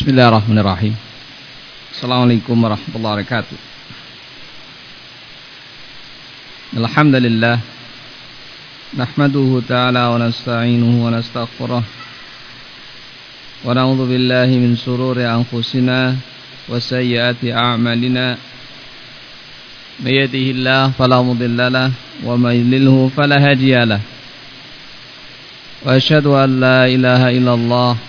Bismillahirrahmanirrahim. Assalamualaikum warahmatullahi wabarakatuh. Alhamdulillah. Nahmaduhu ta'ala wa nasta'inuhu wa nastaghfiruh. Wa na'udzu billahi min sururi anfusina wa sayyiati a'malina. May yahdihillahu fala wa may yudlilhu. Wa asyhadu an la ilaha illallah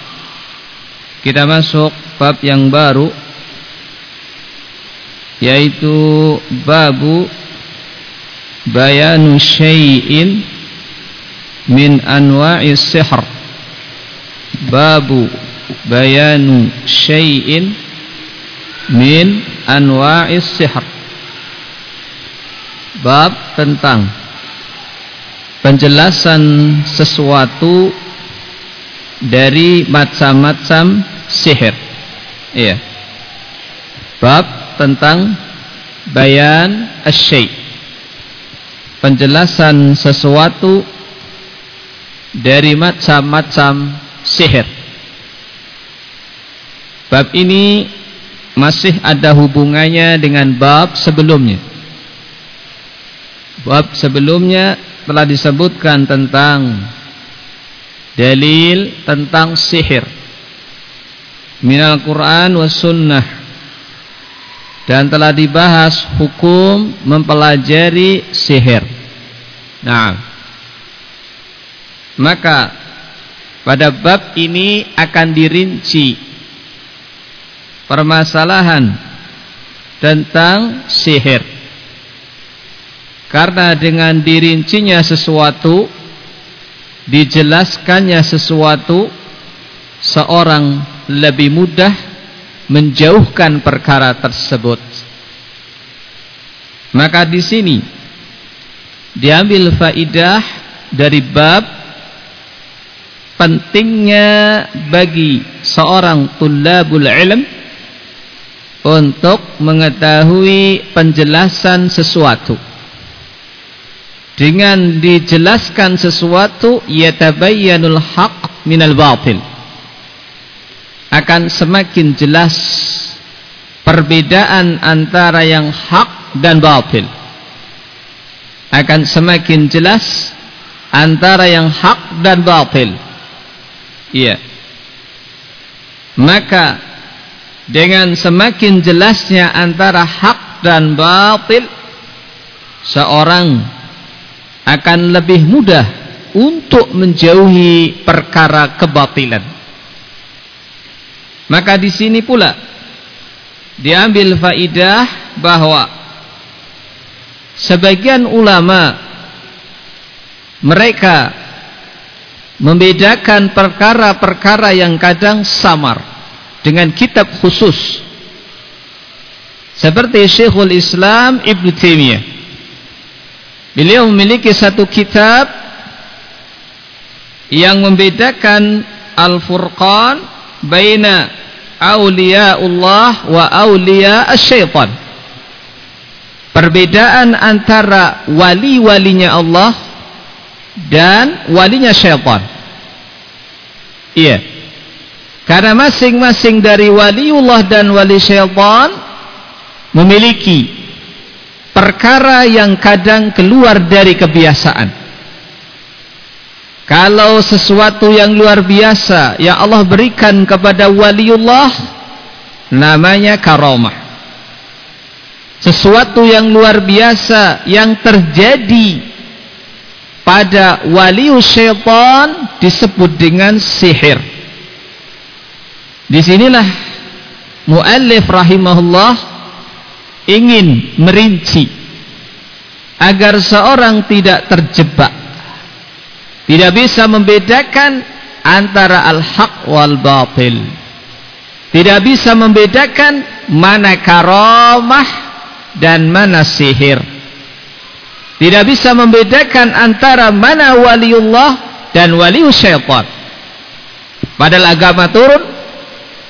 kita masuk bab yang baru yaitu babu bayanu syai'in min anwa'is sihr. Babu bayanu syai'in min anwa'is sihr. Bab tentang penjelasan sesuatu dari macam-macam sihir. Iya. Bab tentang bayan asyai penjelasan sesuatu dari macam-macam sihir. Bab ini masih ada hubungannya dengan bab sebelumnya. Bab sebelumnya telah disebutkan tentang dalil tentang sihir minal Quran was sunnah dan telah dibahas hukum mempelajari sihir. Nah, maka pada bab ini akan dirinci permasalahan tentang sihir. Karena dengan dirincinya sesuatu, dijelaskannya sesuatu, seorang lebih mudah menjauhkan perkara tersebut. Maka di sini diambil faidah dari bab pentingnya bagi seorang tulabul ilm untuk mengetahui penjelasan sesuatu. Dengan dijelaskan sesuatu yatabayyanul haq minal batil akan semakin jelas perbedaan antara yang hak dan batil. Akan semakin jelas antara yang hak dan batil. Iya. Maka dengan semakin jelasnya antara hak dan batil seorang akan lebih mudah untuk menjauhi perkara kebatilan maka di sini pula diambil faidah bahwa sebagian ulama mereka membedakan perkara-perkara yang kadang samar dengan kitab khusus. Seperti Syekhul Islam Ibn Taimiyah. Beliau memiliki satu kitab yang membedakan Al-Furqan baina Allah wa awliya syaitan perbedaan antara wali-walinya Allah dan walinya syaitan. Iya. Karena masing-masing dari waliullah dan wali syaitan memiliki perkara yang kadang keluar dari kebiasaan. Kalau sesuatu yang luar biasa yang Allah berikan kepada waliullah namanya karamah. Sesuatu yang luar biasa yang terjadi pada walius syaitan disebut dengan sihir. Di sinilah muallif rahimahullah ingin merinci agar seorang tidak terjebak tidak bisa membedakan antara al-haq wal batil. Tidak bisa membedakan mana karamah dan mana sihir. Tidak bisa membedakan antara mana waliullah dan walius syaitan. Padahal agama turun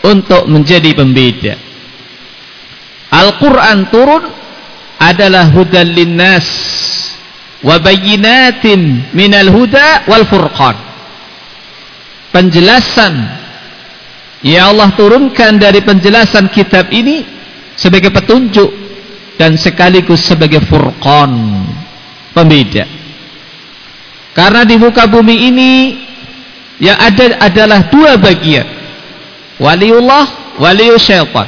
untuk menjadi pembeda. Al-Quran turun adalah hudan linnas wa bayinatin minal huda wal furqan. Penjelasan yang Allah turunkan dari penjelasan kitab ini sebagai petunjuk dan sekaligus sebagai furqan pembeda. Karena di muka bumi ini yang ada adalah dua bagian. Waliullah waliul syaitan.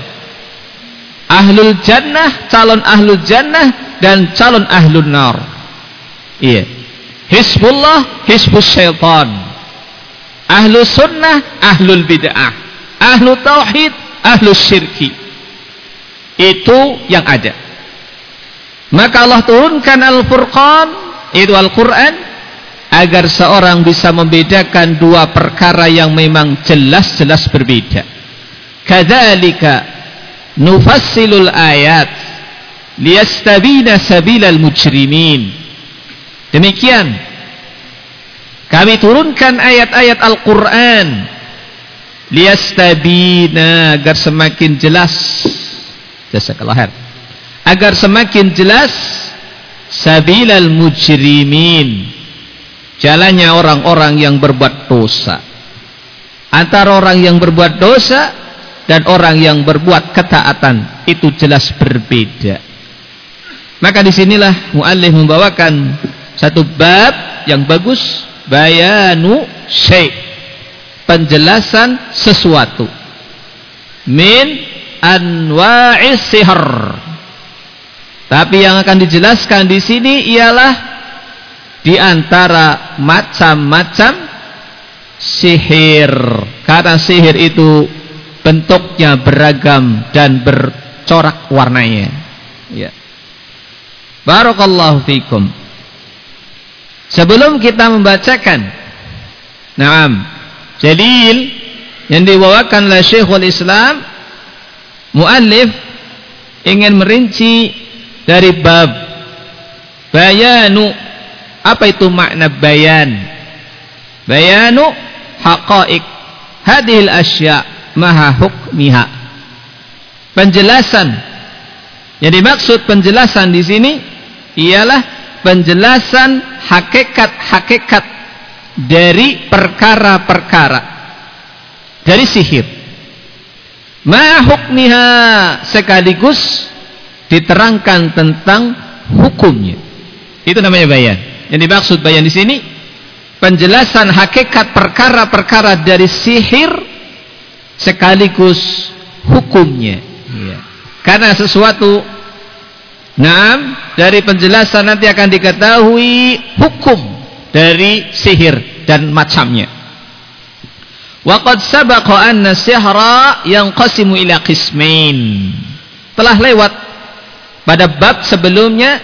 Ahlul jannah calon ahlul jannah dan calon ahlul nar iya. Hizbullah Hizbus syaitan. Ahlu sunnah Ahlul bid'ah. Ahlu tauhid Ahlu syirki. Itu yang ada. Maka Allah turunkan Al-Furqan, itu Al-Quran, agar seorang bisa membedakan dua perkara yang memang jelas-jelas berbeda. Kadzalika nufassilul ayat liyastabina sabilal mujrimin. Demikian. Kami turunkan ayat-ayat Al-Qur'an. Liyastabina agar semakin jelas. Jazakallahu khair. Agar semakin jelas sabilal mujrimin. Jalannya orang-orang yang berbuat dosa. Antara orang yang berbuat dosa dan orang yang berbuat ketaatan itu jelas berbeda. Maka di sinilah muallif membawakan satu bab yang bagus bayanu syai penjelasan sesuatu min anwa'is sihr tapi yang akan dijelaskan di sini ialah di antara macam-macam sihir. Karena sihir itu bentuknya beragam dan bercorak warnanya. Ya. Barakallahu fikum. Sebelum kita membacakan. Naam. Jalil yang dibawakan oleh Syekhul Islam Muallif ingin merinci dari bab bayanu. Apa itu makna bayan? Bayanu haqa'iq. Hadhil asya maha hukmiha. Penjelasan. Yang dimaksud penjelasan di sini ialah penjelasan hakikat-hakikat dari perkara-perkara dari sihir ma hukmiha sekaligus diterangkan tentang hukumnya. Itu namanya bayan. Yang dimaksud bayan di sini penjelasan hakikat perkara-perkara dari sihir sekaligus hukumnya. Ya. Karena sesuatu Nah, dari penjelasan nanti akan diketahui hukum dari sihir dan macamnya. Waqad sabaqa anna sihra yanqasimu ila qismain. Telah lewat pada bab sebelumnya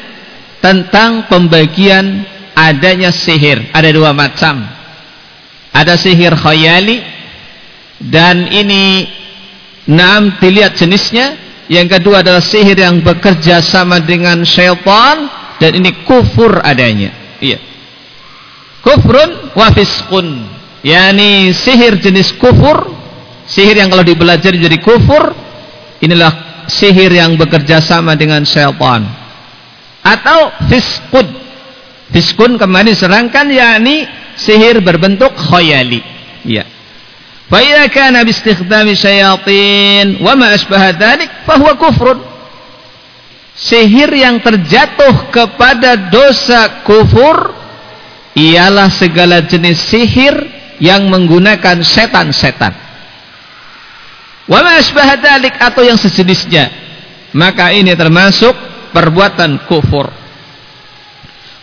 tentang pembagian adanya sihir ada dua macam ada sihir khayali dan ini enam dilihat jenisnya yang kedua adalah sihir yang bekerja sama dengan syaitan dan ini kufur adanya iya kufrun wa fiskun yakni sihir jenis kufur sihir yang kalau dibelajari jadi kufur inilah sihir yang bekerja sama dengan syaitan atau fiskun. Fiskun kemarin diserangkan yakni sihir berbentuk khayali. Ya. Istikhdami syayatin wa ma asbaha dzalik fa huwa kufrun. Sihir yang terjatuh kepada dosa kufur ialah segala jenis sihir yang menggunakan setan-setan. Wa ma atau yang sejenisnya. Maka ini termasuk perbuatan kufur.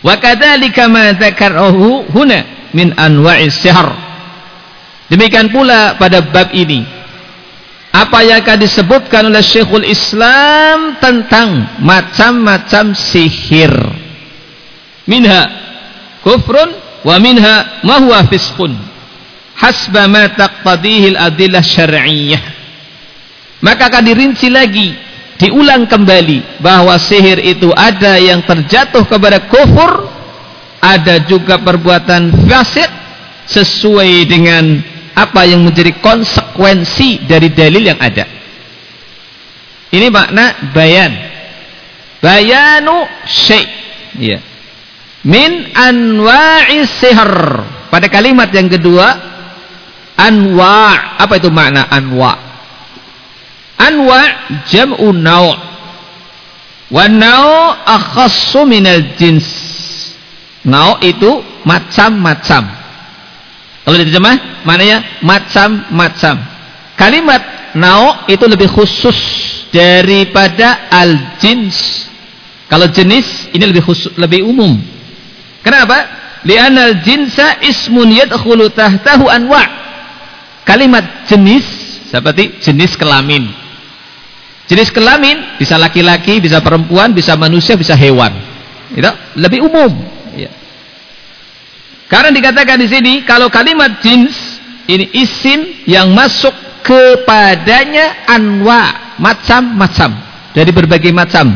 Wa kadzalika ma huna min anwa'is sihr. Demikian pula pada bab ini. Apa yang akan disebutkan oleh Syekhul Islam tentang macam-macam sihir. Minha kufrun wa minha ma huwa fisqun. Hasba ma taqtadihi al-adillah syar'iyyah. Maka akan dirinci lagi diulang kembali bahwa sihir itu ada yang terjatuh kepada kufur ada juga perbuatan fasik sesuai dengan apa yang menjadi konsekuensi dari dalil yang ada. Ini makna bayan. Bayanu syai. Ya min anwa'i sihr. Pada kalimat yang kedua anwa. Apa itu makna anwa? Anwa jam'u naw' wa naw' akhassu minal jins. Naw' itu macam-macam kalau diterjemah, maknanya macam-macam. Kalimat nau itu lebih khusus daripada al-jins. Kalau jenis ini lebih khusus, lebih umum. Kenapa? Li'anna al-jinsa ismun yadkhulu tahtahu anwa'. Kalimat jenis seperti jenis kelamin. Jenis kelamin bisa laki-laki, bisa perempuan, bisa manusia, bisa hewan. Itu lebih umum. Karena dikatakan di sini kalau kalimat jins ini isim yang masuk kepadanya anwa macam-macam dari berbagai macam.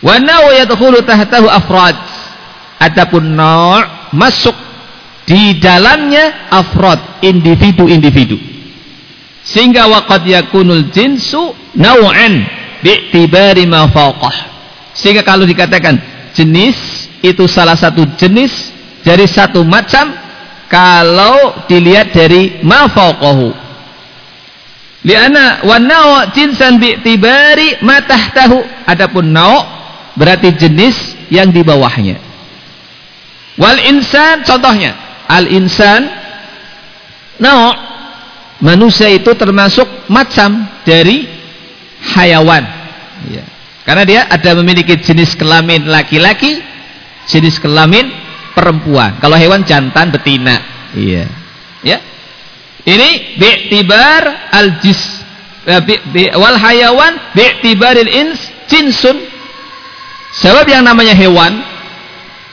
Wa naw yadkhulu tahtahu afrad. Adapun naw' masuk di dalamnya afrad, individu-individu. Sehingga waqad yakunul jinsu naw'an bi'tibari ma fawqah. Sehingga kalau dikatakan jenis itu salah satu jenis dari satu macam kalau dilihat dari ma fawqahu. Liana wa naw jinsan bi'tibari ma tahtahu. Adapun naw berarti jenis yang di bawahnya. Wal insan contohnya al insan naw manusia itu termasuk macam dari hayawan. Ya. karena dia ada memiliki jenis kelamin laki-laki jenis kelamin perempuan. Kalau hewan jantan betina. Iya. Ya. Ini bi'tibar al-jis eh, bi, bi, wal hayawan bi'tibaril ins jinsun. Sebab yang namanya hewan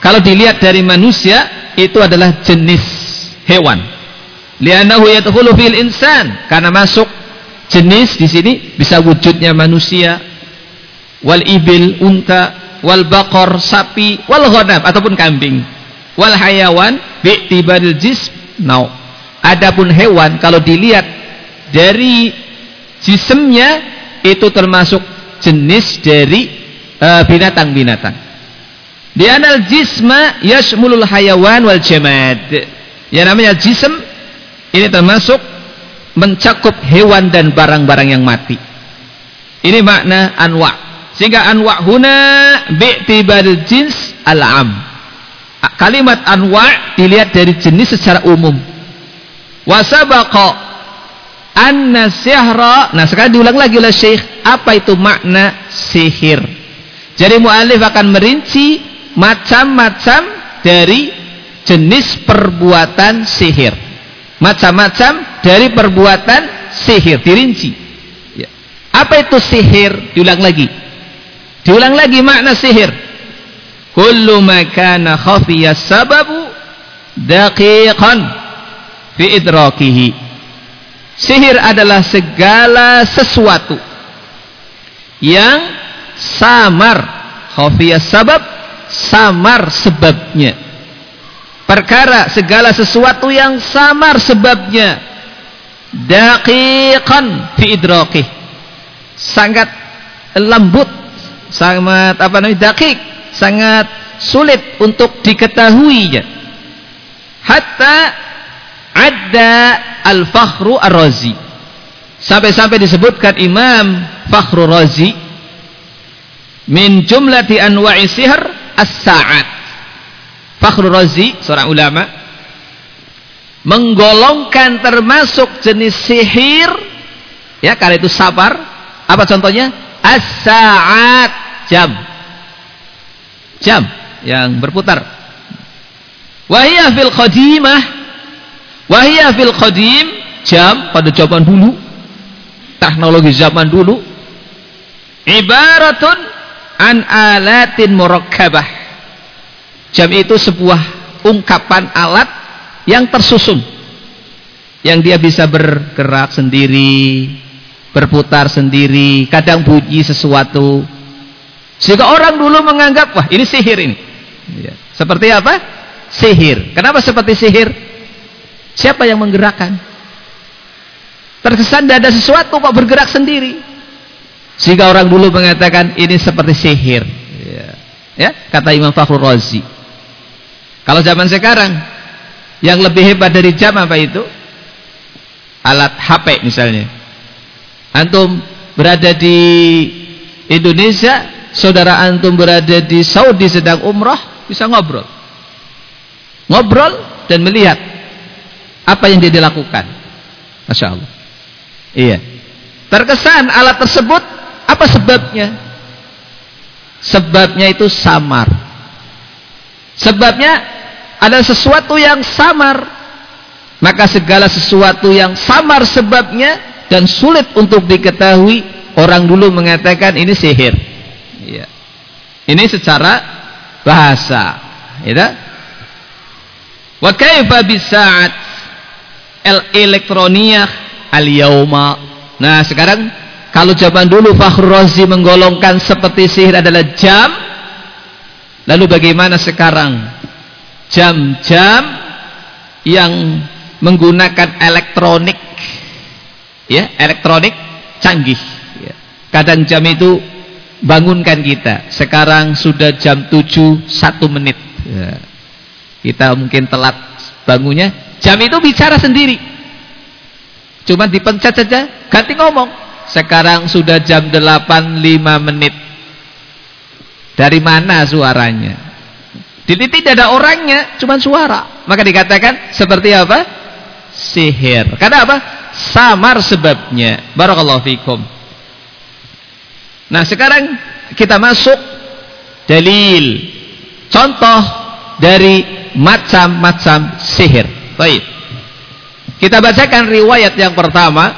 kalau dilihat dari manusia itu adalah jenis hewan. Li'annahu yadkhulu fil insan karena masuk jenis di sini bisa wujudnya manusia wal ibil unta wal bakor sapi wal ghanam ataupun kambing wal hayawan bi'tibaril jism nau. Adapun hewan kalau dilihat dari jisemnya itu termasuk jenis dari eh, binatang-binatang. Di anal jisma yashmulul hayawan wal jamad. Yang namanya jism ini termasuk mencakup hewan dan barang-barang yang mati. Ini makna anwa. Sehingga anwa huna bi'tibaril jins al-am kalimat anwa dilihat dari jenis secara umum. Wasabaqa anna sihra nah sekarang diulang lagi oleh syekh apa itu makna sihir? Jadi mu'alif akan merinci macam-macam dari jenis perbuatan sihir. Macam-macam dari perbuatan sihir dirinci. Ya. apa itu sihir? Diulang lagi. Diulang lagi makna sihir kullu ma kana khafiya sababu daqiqan fi idrakihi. Sihir adalah segala sesuatu yang samar. Khafiya sabab samar sebabnya. Perkara segala sesuatu yang samar sebabnya. Daqiqan fi idrakih. Sangat lembut sangat apa namanya dakik sangat sulit untuk diketahuinya. Hatta ada al-fakhru ar-razi. Sampai-sampai disebutkan Imam Fakhru Razi min jumlati anwa'i sihr as-sa'at. Fakhru Razi seorang ulama menggolongkan termasuk jenis sihir ya karena itu sabar. Apa contohnya? As-sa'at jam jam yang berputar. Wahiyah fil qadimah wahiyah fil qadim jam pada zaman dulu teknologi zaman dulu ibaratun an alatin murakkabah. Jam itu sebuah ungkapan alat yang tersusun yang dia bisa bergerak sendiri berputar sendiri kadang bunyi sesuatu sehingga orang dulu menganggap wah ini sihir ini ya. seperti apa? sihir kenapa seperti sihir? siapa yang menggerakkan? terkesan tidak ada sesuatu kok bergerak sendiri sehingga orang dulu mengatakan ini seperti sihir. Ya, ya kata Imam Fakhrul Razi. Kalau zaman sekarang yang lebih hebat dari jam apa itu? Alat HP misalnya. Antum berada di Indonesia, saudara antum berada di Saudi sedang umrah, bisa ngobrol. Ngobrol dan melihat apa yang dia dilakukan. Masya Allah. Iya. Terkesan alat tersebut apa sebabnya? Sebabnya itu samar. Sebabnya ada sesuatu yang samar. Maka segala sesuatu yang samar sebabnya dan sulit untuk diketahui, orang dulu mengatakan ini sihir. Ya. Ini secara bahasa, ya. Wa kaifa bisa'at al-elektroniyah al-yauma. Nah, sekarang kalau zaman dulu Fakhrul Razi menggolongkan seperti sihir adalah jam. Lalu bagaimana sekarang? Jam-jam yang menggunakan elektronik. Ya, elektronik canggih. Ya. Kadang jam itu bangunkan kita. Sekarang sudah jam 7 1 menit. Ya. Kita mungkin telat bangunnya. Jam itu bicara sendiri. Cuma dipencet saja, ganti ngomong. Sekarang sudah jam 8.5 menit. Dari mana suaranya? Diteliti tidak ada orangnya, cuma suara. Maka dikatakan seperti apa? Sihir. Karena apa? Samar sebabnya. Barakallahu fikum. Nah, sekarang kita masuk dalil. Contoh dari macam-macam sihir. Baik. Kita bacakan riwayat yang pertama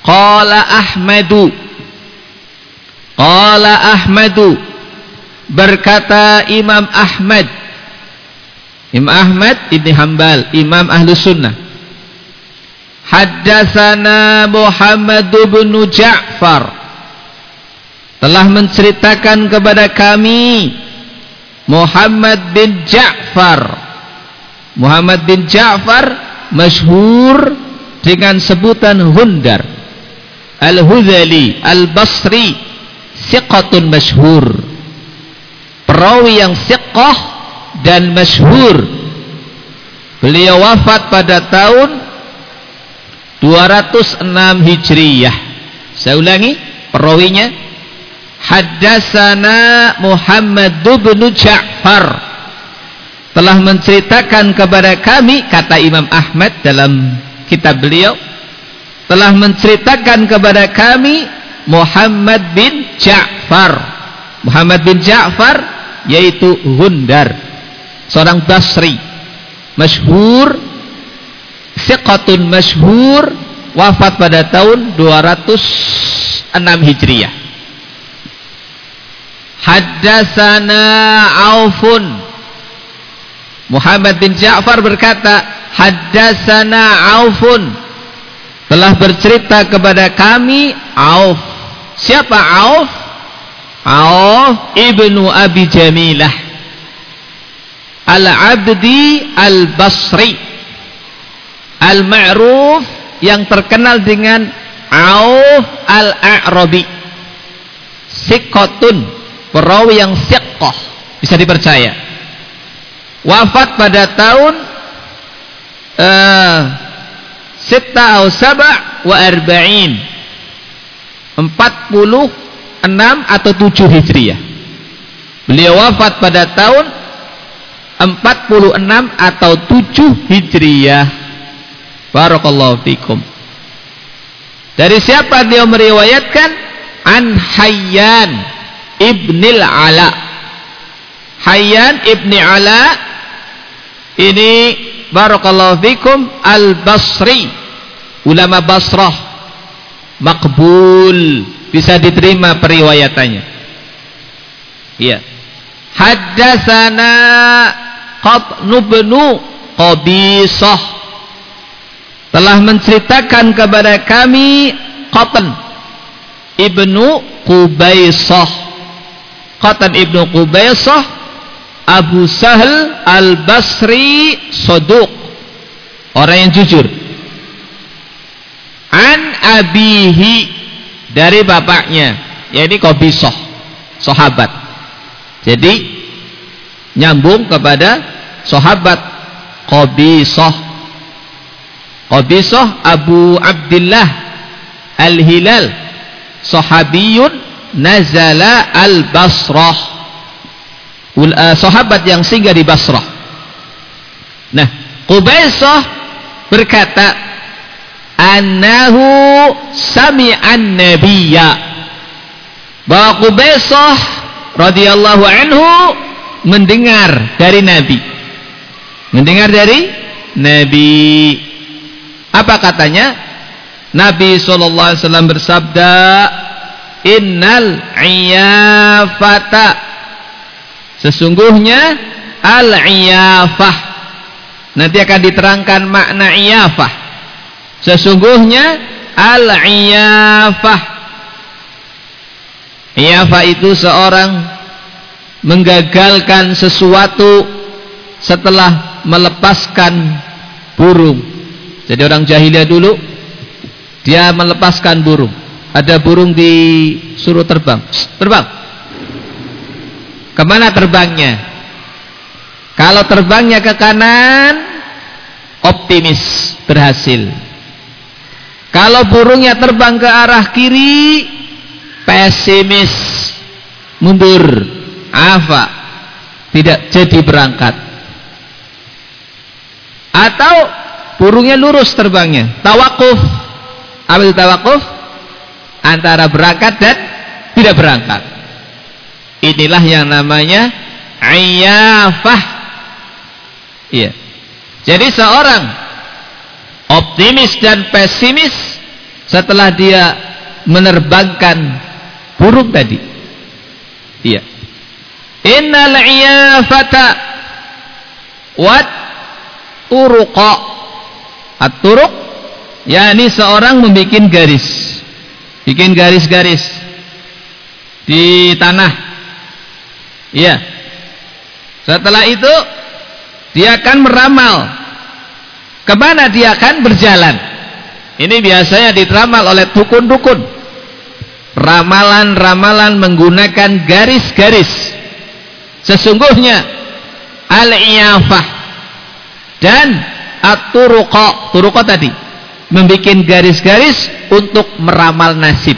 Qala Ahmadu Qala Ahmadu Berkata Imam Ahmad Imam Ahmad Ibn Hanbal Imam Ahlus Sunnah Haddasana Muhammad bin Ja'far Telah menceritakan kepada kami Muhammad bin Ja'far. Muhammad bin Ja'far Masyhur Dengan sebutan Hundar. Al-Hudhali Al-Basri Siqatun masyhur. Perawi yang siqah dan masyhur. Beliau wafat pada tahun 206 Hijriyah. Saya ulangi perawinya Haddasana Muhammad bin Ja'far. Telah menceritakan kepada kami kata Imam Ahmad dalam kitab beliau telah menceritakan kepada kami Muhammad bin Ja'far. Muhammad bin Ja'far yaitu Gundar seorang Basri masyhur siqatun masyhur wafat pada tahun 206 Hijriah Haddasana Aufun Muhammad bin Ja'far berkata Haddasana Aufun telah bercerita kepada kami Auf. Siapa Auf? Auf ibnu Abi Jamilah. Al-Abdi Al-Basri. Al-Ma'ruf yang terkenal dengan Auf Al-A'rabi. sikotun perawi yang siqah. Bisa dipercaya. Wafat pada tahun uh, sita atau saba wa arba'in. 46 atau 7 hijriah. Beliau wafat pada tahun 46 atau 7 hijriah. Barakallahu fikum. Dari siapa dia meriwayatkan? An Hayyan ibnil Ala. Hayyan ibni Ala. Ini barakallahu fikum al-Basri. Ulama Basrah. Makbul bisa diterima periwayatannya. Iya. Haddatsana qatnu bnu qabisah. Telah menceritakan kepada kami Qatan ibnu Qubaisah Qatan ibnu Qubaisah Abu Sahal al-Basri Soduk orang yang jujur. An abihi dari bapaknya. Yaitu Qabisah sahabat. Jadi nyambung kepada sahabat Qabisah Qabisah Abu Abdullah Al-Hilal sahabiyun nazala al-Basrah. Uh, sahabat yang singgah di Basrah. Nah Qubaisah berkata annahu sami'an nabiyya. Bahwa Qubaisah radhiyallahu anhu mendengar dari nabi. Mendengar dari nabi. Apa katanya? Nabi wasallam bersabda innal iyafata sesungguhnya al iyafah nanti akan diterangkan makna iyafah Sesungguhnya al-iyafah. Iyafah itu seorang menggagalkan sesuatu setelah melepaskan burung. Jadi orang jahiliyah dulu dia melepaskan burung. Ada burung disuruh terbang. Terbang. Ke mana terbangnya? Kalau terbangnya ke kanan, optimis berhasil. Kalau burungnya terbang ke arah kiri, pesimis, mundur, apa? Tidak jadi berangkat. Atau burungnya lurus terbangnya, tawakuf. Apa itu tawakuf? Antara berangkat dan tidak berangkat. Inilah yang namanya ayafah. Iya. Jadi seorang optimis dan pesimis setelah dia menerbangkan burung tadi. Iya. Innal iyafata wat turuqa. At-turuq yakni seorang membuat garis. Bikin garis-garis di tanah. Iya. Setelah itu dia akan meramal Ke mana dia akan berjalan? Ini biasanya diteramal oleh dukun-dukun. Ramalan-ramalan menggunakan garis-garis. Sesungguhnya al-iyafah dan at-turuqa, turuqa tadi membuat garis-garis untuk meramal nasib.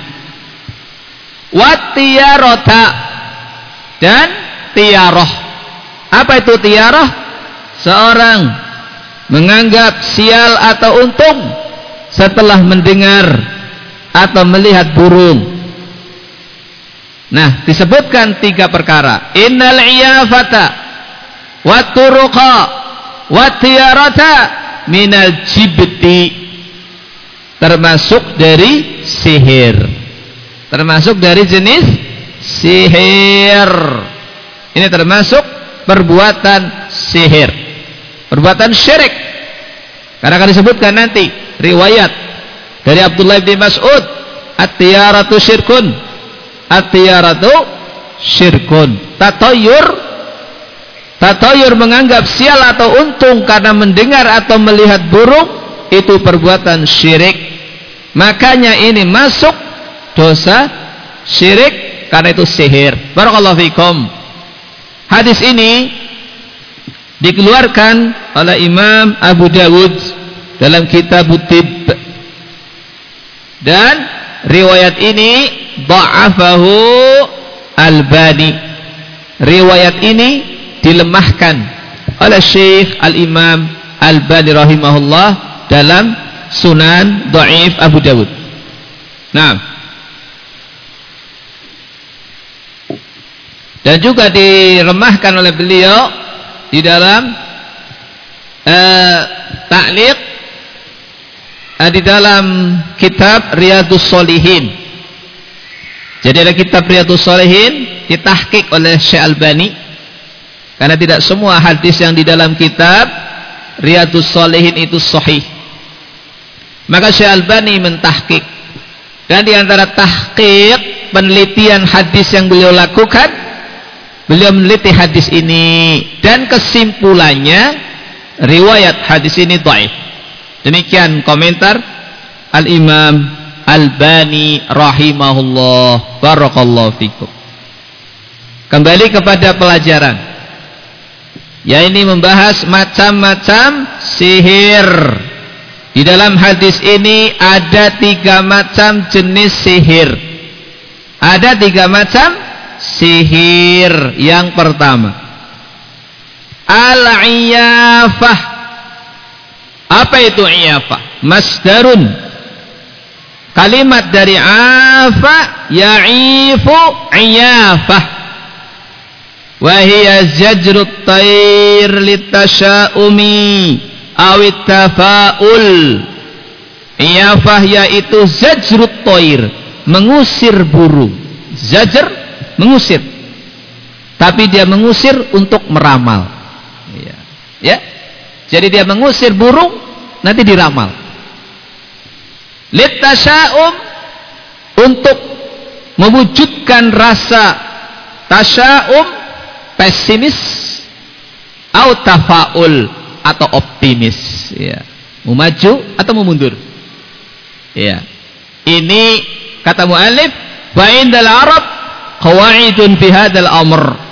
Watiyarota dan tiaroh. Apa itu tiaroh? Seorang menganggap sial atau untung setelah mendengar atau melihat burung. Nah, disebutkan tiga perkara. Innal iyafata wa turuqa wa tiyarata minal jibti. Termasuk dari sihir. Termasuk dari jenis sihir. Ini termasuk perbuatan sihir. Perbuatan syirik. Karena akan disebutkan nanti riwayat dari Abdullah bin Mas'ud at-tiyaratu syirkun. At-tiyaratu syirkun. Tatayur tatayur menganggap sial atau untung karena mendengar atau melihat burung itu perbuatan syirik makanya ini masuk dosa syirik karena itu sihir. Barakallahu fikum. Hadis ini dikeluarkan oleh Imam Abu Dawud dalam kitab Tib. Dan riwayat ini dha'afahu Albani. Riwayat ini dilemahkan oleh Syekh Al-Imam Albani rahimahullah dalam Sunan Dhaif Abu Dawud. Nah. Dan juga diremahkan oleh beliau di dalam taklid uh, di dalam kitab Riyadus Solihin. Jadi ada kitab Riyadus Solihin ditahkik oleh Syekh Albani karena tidak semua hadis yang di dalam kitab Riyadus Solihin itu sahih. Maka Syekh Albani mentahkik. Dan di antara tahqiq penelitian hadis yang beliau lakukan, beliau meneliti hadis ini dan kesimpulannya riwayat hadis ini dhaif. Demikian komentar Al-Imam Albani rahimahullah barakallahu fikum. Kembali kepada pelajaran. Ya ini membahas macam-macam sihir di dalam hadis ini ada tiga macam jenis sihir. Ada tiga macam sihir. Yang pertama, al-iyafah. Apa itu iyafah? Masdarun. Kalimat dari afa ya'ifu iyafah. Wahia zajrut tayr litasha'umi awit tafaul. Iyafah yaitu zajrut toir. Mengusir burung. Zajr mengusir. Tapi dia mengusir untuk meramal. Ya, ya. jadi dia mengusir burung nanti diramal. Litasya'um untuk mewujudkan rasa tasya'um pesimis atau tafaul atau optimis ya. Mau maju atau mau mundur? Ya. Ini kata muallif wa indal arab qawaidun fi hadzal amr.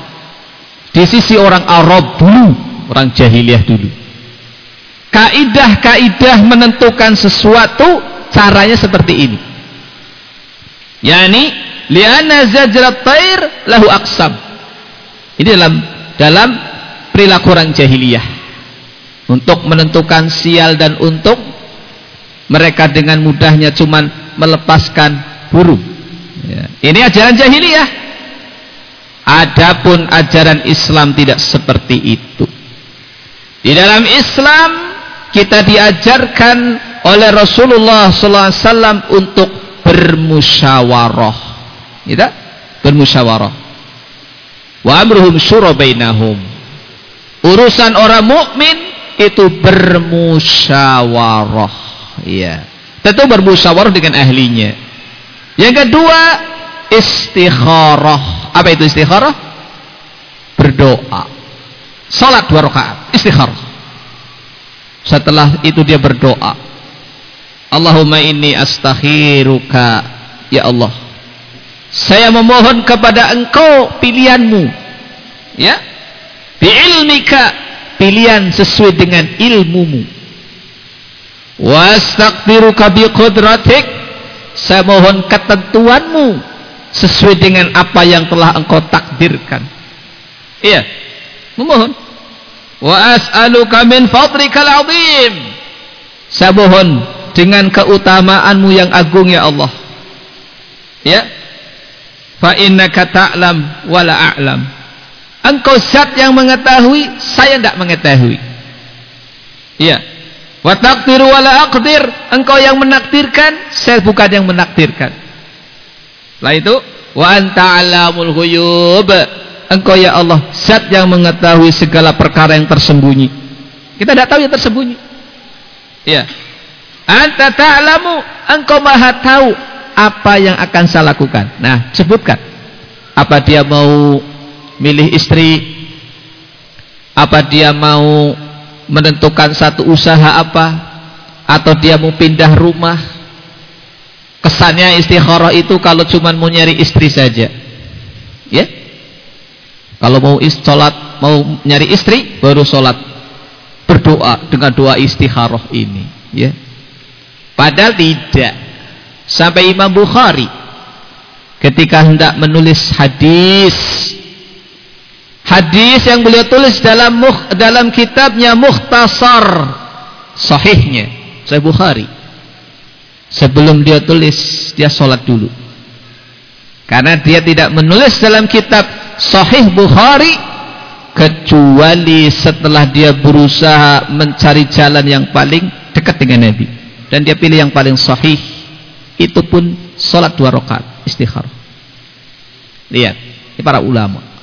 Di sisi orang Arab dulu orang jahiliyah dulu. Kaidah-kaidah menentukan sesuatu caranya seperti ini. Yakni liana zajrat tair lahu aqsam. Ini dalam dalam perilaku orang jahiliyah untuk menentukan sial dan untung mereka dengan mudahnya cuman melepaskan burung. Ya. ini ajaran jahiliyah. Adapun ajaran Islam tidak seperti itu. Di dalam Islam kita diajarkan oleh Rasulullah SAW untuk bermusyawarah. Kita bermusyawarah. Wa amruhum bainahum. Urusan orang mukmin itu bermusyawarah. Ya tentu bermusyawarah dengan ahlinya. Yang kedua istikharah. Apa itu istikharah? Berdoa. Salat dua rakaat. Istikharah. Setelah itu dia berdoa. Allahumma inni astakhiruka ya Allah. Saya memohon kepada engkau pilihanmu. Ya. Biilmika pilihan sesuai dengan ilmumu. Wastaqdiruka biqudratik saya mohon ketentuanmu sesuai dengan apa yang telah engkau takdirkan. Iya memohon. Wa as'aluka min fadlikal azim. Saya mohon dengan keutamaanmu yang agung ya Allah. Ya. Fa innaka ta'lam wa la a'lam Engkau zat yang mengetahui, saya tidak mengetahui. Iya. Wa taqdiru wala aqdir. Engkau yang menakdirkan, saya bukan yang menakdirkan. Lah itu, wa anta alamul ghuyub. Engkau ya Allah, zat yang mengetahui segala perkara yang tersembunyi. Kita tidak tahu yang tersembunyi. Iya. Anta ta'lamu, engkau Maha tahu apa yang akan saya lakukan. Nah, sebutkan. Apa dia mau milih istri apa dia mau menentukan satu usaha apa atau dia mau pindah rumah kesannya istikharah itu kalau cuma mau nyari istri saja Ya. Kalau mau sholat, mau nyari istri, baru sholat. Berdoa dengan doa istikharah ini. Ya. Padahal tidak. Sampai Imam Bukhari ketika hendak menulis hadis hadis yang beliau tulis dalam muh, dalam kitabnya Mukhtasar. Sahihnya. Sahih Bukhari. Sebelum dia tulis dia sholat dulu. Karena dia tidak menulis dalam kitab Sahih Bukhari kecuali setelah dia berusaha mencari jalan yang paling dekat dengan Nabi. Dan dia pilih yang paling sahih. Itu pun sholat dua rakaat istighfar. Lihat ini para ulama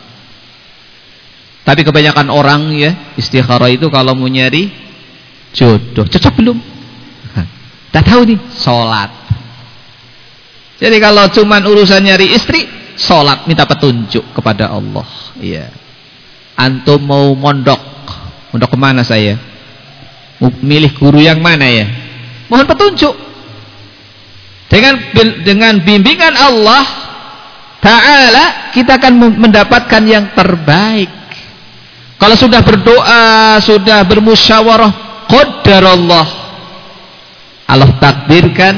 tapi kebanyakan orang ya istikharah itu kalau mau nyari jodoh. Cocok belum? Tak tahu nih sholat. Jadi kalau cuman urusan nyari istri sholat minta petunjuk kepada Allah. Iya. Antum mau mondok. Mondok ke mana saya? Milih guru yang mana ya? Mohon petunjuk. Dengan dengan bimbingan Allah Ta'ala kita akan mendapatkan yang terbaik kalau sudah berdoa sudah bermusyawarah qadar Allah Allah takdirkan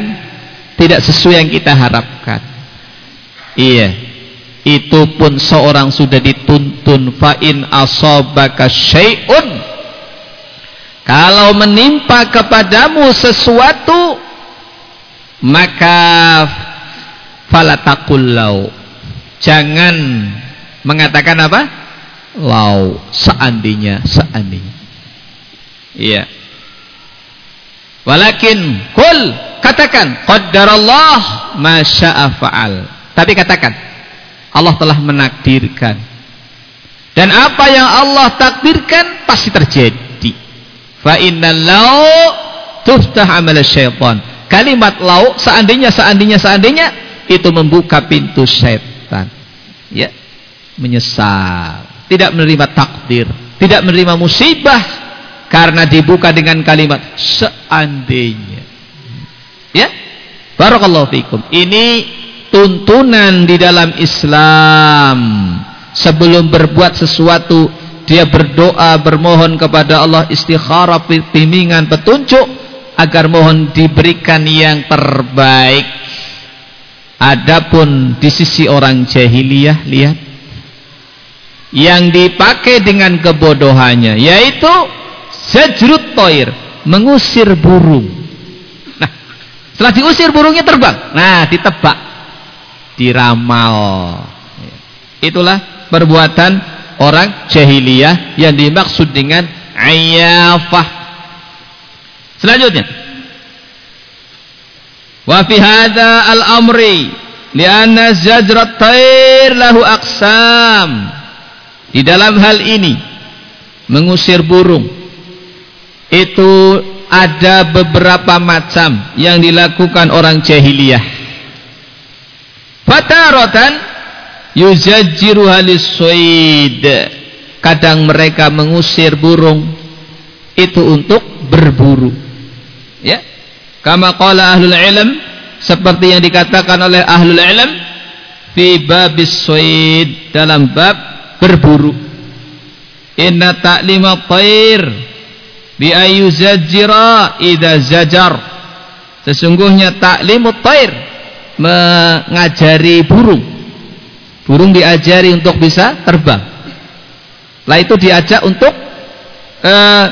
tidak sesuai yang kita harapkan iya itu pun seorang sudah dituntun fa'in asobaka syai'un kalau menimpa kepadamu sesuatu maka falatakul lau. Jangan mengatakan apa? Lau, seandainya, seandainya. Iya. Walakin kul katakan qaddarallah ma syaa fa'al. Tapi katakan Allah telah menakdirkan. Dan apa yang Allah takdirkan pasti terjadi fa innal lau tuftah amal syaitan kalimat lau seandainya seandainya seandainya itu membuka pintu syaitan ya menyesal tidak menerima takdir tidak menerima musibah karena dibuka dengan kalimat seandainya. Ya? Barakallahu fikum. Ini tuntunan di dalam Islam. Sebelum berbuat sesuatu dia berdoa bermohon kepada Allah istikharah bimbingan petunjuk agar mohon diberikan yang terbaik. Adapun di sisi orang jahiliyah lihat yang dipakai dengan kebodohannya yaitu zajrut toir mengusir burung nah setelah diusir burungnya terbang nah ditebak diramal itulah perbuatan orang jahiliyah yang dimaksud dengan ayafah. Selanjutnya. Wa fi hadza al-amri lianna zajrat tayr lahu aqsam. Di dalam hal ini mengusir burung itu ada beberapa macam yang dilakukan orang jahiliyah. Fataratan yuzajjiru halis kadang mereka mengusir burung itu untuk berburu. Ya. Kama qala ahlul ilm seperti yang dikatakan oleh ahlul ilm fi babis suid dalam bab berburu inna ta'lima thair bi ayuzajjira idza zajar. Sesungguhnya taklimut thair mengajari burung. Burung diajari untuk bisa terbang. Lah itu diajak untuk uh,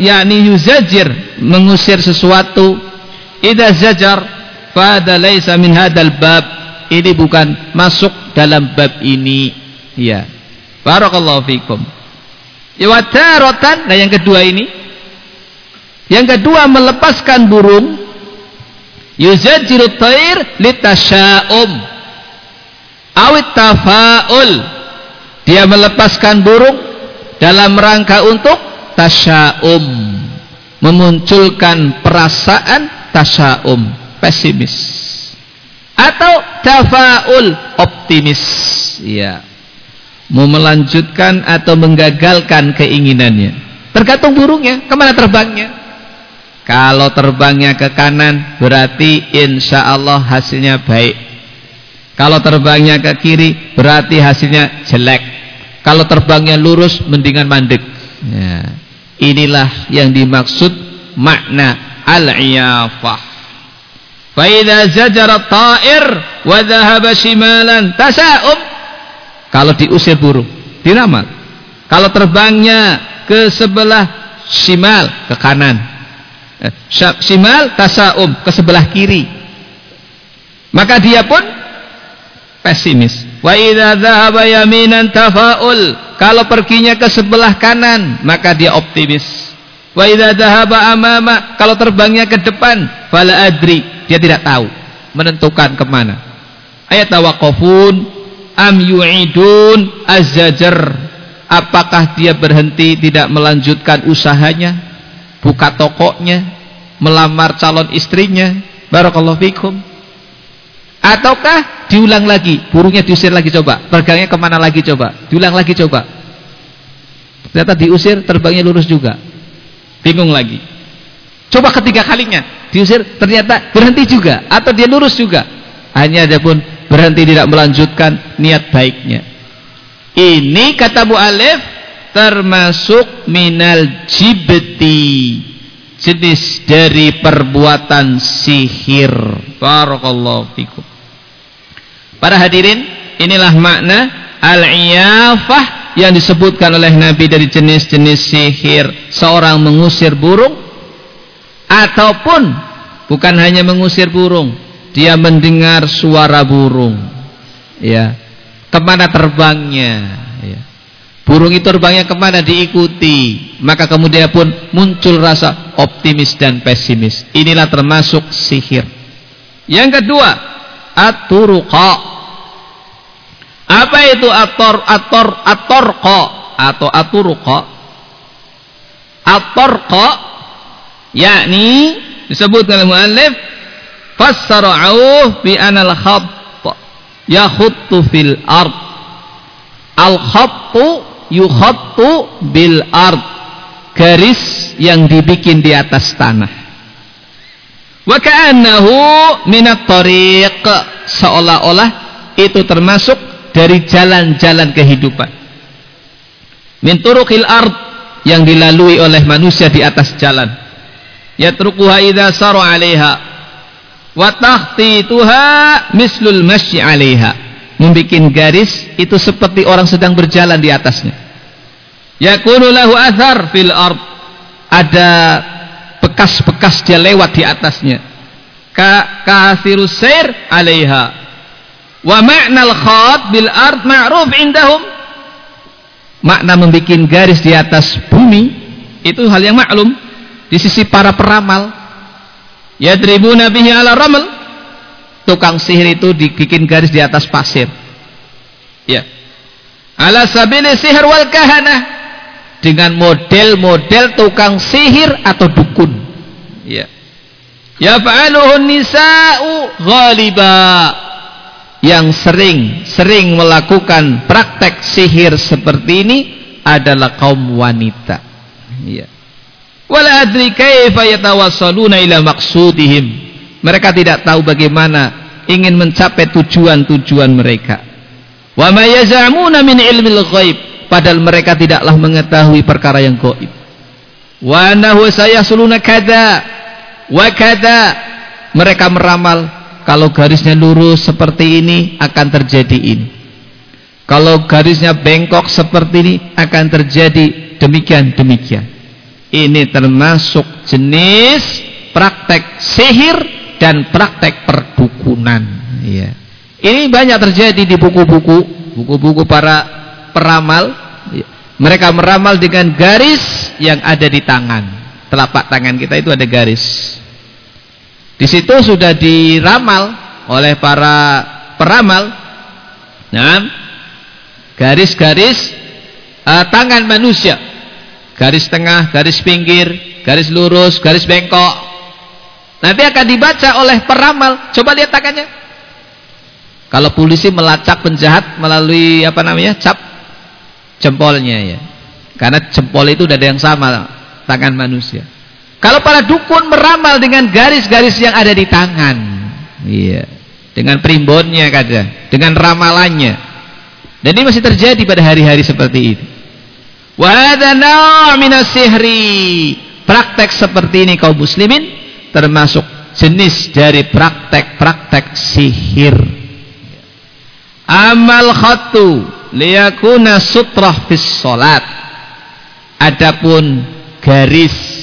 yakni yuzajir mengusir sesuatu. Idza zajar fada laisa min hadal bab. Ini bukan masuk dalam bab ini. Ya barakallahu fikum. Ya wataratan nah yang kedua ini. Yang kedua melepaskan burung. Yuzajiru tair litasya'um awit tafaul. Dia melepaskan burung dalam rangka untuk tasyaum memunculkan perasaan tasyaum pesimis. Atau tafaul optimis. Ya mau melanjutkan atau menggagalkan keinginannya tergantung burungnya ke mana terbangnya kalau terbangnya ke kanan berarti insya Allah hasilnya baik Kalau terbangnya ke kiri berarti hasilnya jelek. Kalau terbangnya lurus mendingan mandek. Ya. Inilah yang dimaksud makna al-iyafah. Zajara ta'ir wa dhahaba shimalan tasa'um. Kalau diusir burung, diramal. Kalau terbangnya ke sebelah shimal, ke kanan. Eh, shimal tasa'um, ke sebelah kiri. Maka dia pun pesimis. Wa idza dhahaba yaminan tafaul. Kalau perginya ke sebelah kanan, maka dia optimis. Wa idza dhahaba amama, kalau terbangnya ke depan, fala adri, dia tidak tahu menentukan ke mana. Ayat tawaqafun am yu'idun azzajar. Apakah dia berhenti tidak melanjutkan usahanya, buka tokonya, melamar calon istrinya? Barakallahu fikum Ataukah diulang lagi, burungnya diusir lagi coba, terbangnya ke mana lagi coba, diulang lagi coba. Ternyata diusir, terbangnya lurus juga. Bingung lagi. Coba ketiga kalinya, diusir, ternyata berhenti juga, atau dia lurus juga. Hanya ada pun berhenti tidak melanjutkan niat baiknya. Ini kata Bu Alif termasuk minal jibti jenis dari perbuatan sihir. Barakallahu fikum. Para hadirin, inilah makna al-iyafah yang disebutkan oleh Nabi dari jenis-jenis sihir. Seorang mengusir burung ataupun bukan hanya mengusir burung, dia mendengar suara burung. Ya. Ke mana terbangnya? Ya. Burung itu terbangnya ke mana diikuti. Maka kemudian pun muncul rasa optimis dan pesimis. Inilah termasuk sihir. Yang kedua, at-turuqa. Apa itu ator ator atorqa atau aturuqa? Atorqa yakni disebut oleh muallif fassara'u bi anal khatt yakhuttu fil ard. Al khattu yukhattu bil ard. Garis yang dibikin di atas tanah. Wa ka'annahu minat tariq seolah-olah itu termasuk dari jalan-jalan kehidupan. Min turuqil ard yang dilalui oleh manusia di atas jalan. Yatrukuha idza saru 'alaiha wa tahtituha mislul masyi 'alaiha. Membikin garis itu seperti orang sedang berjalan di atasnya. Yakunu lahu athar fil ard. Ada bekas-bekas dia lewat di atasnya ka kasirus sair alaiha wa ma'nal khat bil ard ma'ruf indahum makna membuat garis di atas bumi itu hal yang maklum di sisi para peramal yadribuna bihi ala ramal tukang sihir itu dibikin garis di atas pasir ya ala sabili sihir wal kahanah dengan model-model tukang sihir atau dukun. Ya. Ya fa'aluhun nisa'u ghaliba yang sering sering melakukan praktek sihir seperti ini adalah kaum wanita. Ya. Wala adri kaifa yatawassaluna ila maqsudihim. Mereka tidak tahu bagaimana ingin mencapai tujuan-tujuan mereka. Wa ma yaz'amuna min ilmil ghaib. Padahal mereka tidaklah mengetahui perkara yang gaib wa annahu sayasuluna kada wa kada mereka meramal kalau garisnya lurus seperti ini akan terjadi ini. Kalau garisnya bengkok seperti ini akan terjadi demikian demikian ini termasuk jenis praktek sihir dan praktek perdukunan ya. ini banyak terjadi di buku-buku buku-buku para peramal. Mereka meramal dengan garis yang ada di tangan. Telapak tangan kita itu ada garis. Di situ sudah diramal oleh para peramal. Nah garis-garis uh, tangan manusia garis tengah, garis pinggir garis lurus, garis bengkok nanti akan dibaca oleh peramal coba lihat tangannya kalau polisi melacak penjahat melalui apa namanya cap jempolnya ya. Karena jempol itu udah ada yang sama tangan manusia. Kalau para dukun meramal dengan garis-garis yang ada di tangan. Iya. dengan primbonnya kadang, dengan ramalannya. Dan ini masih terjadi pada hari-hari seperti ini. Wa hadza minas sihri. Praktek seperti ini kaum muslimin termasuk jenis dari praktek-praktek sihir. Amal khatu liyakuna sutrah fis salat. Adapun garis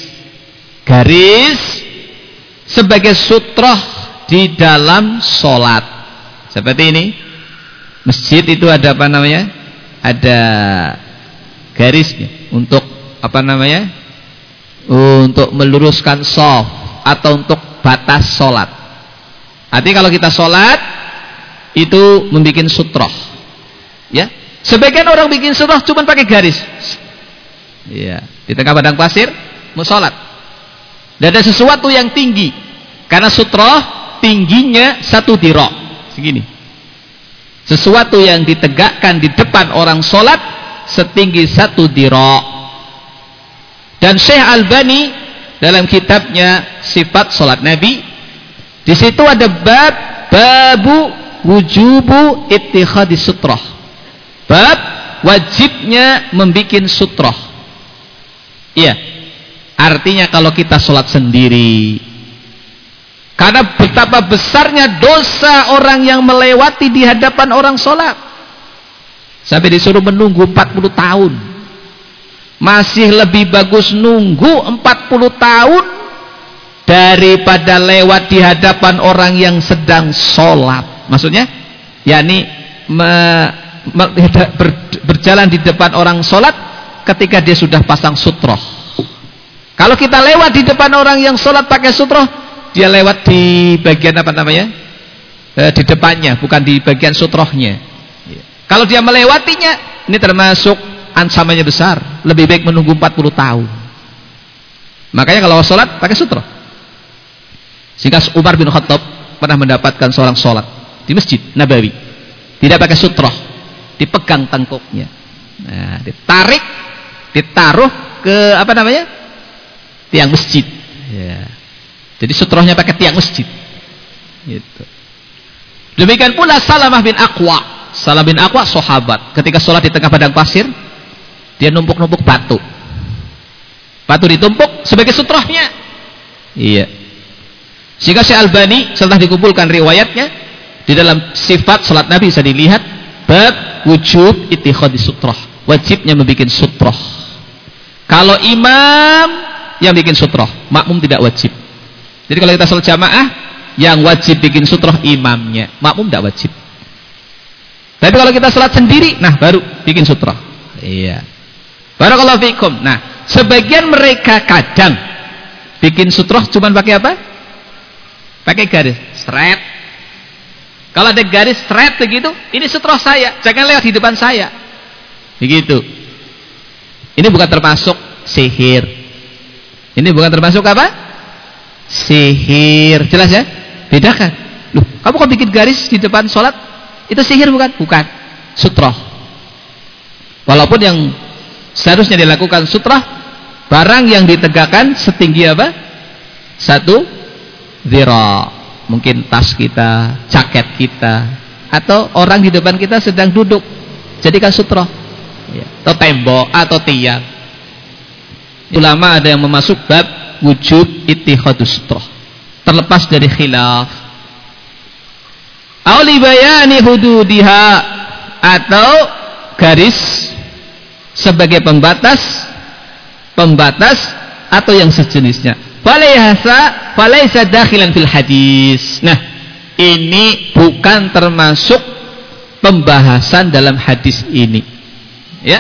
garis sebagai sutrah di dalam solat seperti ini masjid itu ada apa namanya ada garisnya untuk apa namanya untuk meluruskan soft atau untuk batas solat artinya kalau kita solat itu membuat sutroh. Ya? Sebagian orang bikin sutroh cuma pakai garis. Ya di tengah padang pasir mau solat dan ada sesuatu yang tinggi. Karena sutroh tingginya satu dirok. Segini. Sesuatu yang ditegakkan di depan orang solat setinggi satu dirok dan Syekh Albani dalam kitabnya sifat solat Nabi di situ ada bab babu wujubu ittikhadis sutroh bab wajibnya membikin sutroh iya. Artinya kalau kita solat sendiri. Karena betapa besarnya dosa orang yang melewati di hadapan orang sholat. Sampai disuruh menunggu 40 tahun. Masih lebih bagus nunggu 40 tahun daripada lewat di hadapan orang yang sedang sholat. Maksudnya, yakni me, me, ber, berjalan di depan orang sholat ketika dia sudah pasang sutroh. Kalau kita lewat di depan orang yang sholat pakai sutroh, dia lewat di bagian apa namanya e, di depannya bukan di bagian sutrohnya ya. Kalau dia melewatinya ini termasuk ancamannya besar. Lebih baik menunggu 40 tahun. Makanya kalau sholat pakai sutroh sehingga Umar bin Khattab pernah mendapatkan seorang sholat di masjid Nabawi. Tidak pakai sutroh dipegang tangkuknya. Nah, ditarik ditaruh ke apa namanya? Tiang masjid. Ya. Jadi sutrohnya pakai tiang masjid. Gitu. Demikian pula Salamah bin Aqwa. Salamah bin Aqwa sahabat. Ketika sholat di tengah padang pasir, dia numpuk-numpuk batu. Batu ditumpuk sebagai sutrohnya. Iya. Sehingga Syekh Albani setelah dikumpulkan riwayatnya di dalam sifat salat Nabi bisa dilihat bab wujub ittikhadhi sutroh. Wajibnya membuat sutroh. Kalau imam yang bikin sutroh, makmum tidak wajib. Jadi kalau kita sholat jamaah, yang wajib bikin sutroh imamnya, makmum tidak wajib. Tapi kalau kita sholat sendiri, nah baru bikin sutroh. Iya. Barakallahu fikum. Nah, sebagian mereka kadang bikin sutroh cuma pakai apa? Pakai garis, stret. Kalau ada garis stret begitu, ini sutroh saya, jangan lewat di depan saya. Begitu. Ini bukan termasuk sihir. Ini bukan termasuk apa? sihir. Jelas ya? Bedakan. Loh, kamu kok bikin garis di depan sholat? Itu sihir bukan? Bukan. Sutroh. Walaupun yang seharusnya dilakukan sutroh, barang yang ditegakkan setinggi apa? Satu, zira. Mungkin tas kita, jaket kita, atau orang di depan kita sedang duduk. Jadikan sutroh. Ya. Atau tembok, atau tiang. Ulama ada yang memasuk bab wujub ittihadus sutrah terlepas dari khilaf auli bayani hududiha. Atau garis sebagai pembatas pembatas atau yang sejenisnya. Falaysa falaysa dakhilan fil hadis. Nah ini bukan termasuk pembahasan dalam hadis ini. Ya.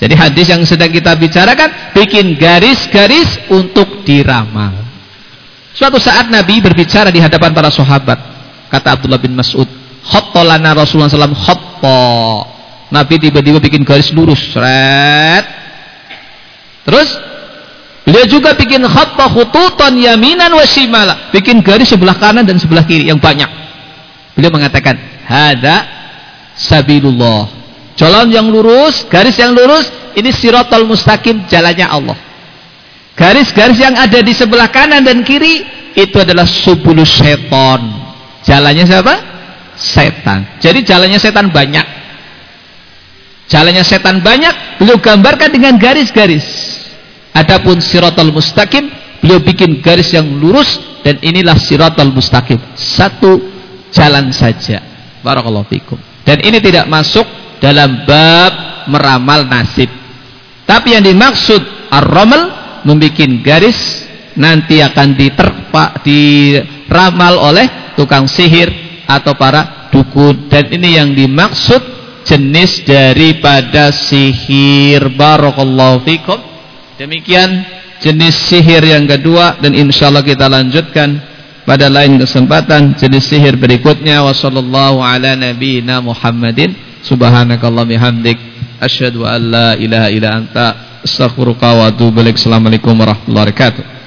Jadi hadis yang sedang kita bicarakan bikin garis-garis untuk diramal. Suatu saat Nabi berbicara di hadapan para sahabat. Kata Abdullah bin Mas'ud, "Khattolana Rasulullah SAW khatta." Nabi tiba-tiba bikin garis lurus, seret. Terus beliau juga bikin khatta khututan yaminan wa shimala, bikin garis sebelah kanan dan sebelah kiri yang banyak. Beliau mengatakan, "Hada sabilullah." Jalan yang lurus, garis yang lurus, ini sirotol mustaqim jalannya Allah. Garis-garis yang ada di sebelah kanan dan kiri, itu adalah subulus syaitan. Jalannya siapa? Setan. Jadi jalannya setan banyak. Jalannya setan banyak, beliau gambarkan dengan garis-garis. Adapun siratal mustaqim, beliau bikin garis yang lurus dan inilah siratal mustaqim. Satu jalan saja. Barakallahu fikum. Dan ini tidak masuk dalam bab meramal nasib. Tapi yang dimaksud ar-ramal membuat garis nanti akan diterpa diramal oleh tukang sihir atau para dukun. Dan ini yang dimaksud jenis daripada sihir. Barakallahu fikum. Demikian jenis sihir yang kedua dan insyaallah kita lanjutkan pada lain kesempatan jenis sihir berikutnya. Wasallallahu ala Muhammadin. Subhanakallah bihamdik. Asyhadu an la ilaha illa anta. Astaghfiruka wa atubu assalamualaikum warahmatullahi wabarakatuh